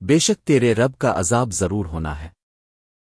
بے شک تیرے رب کا عذاب ضرور ہونا ہے۔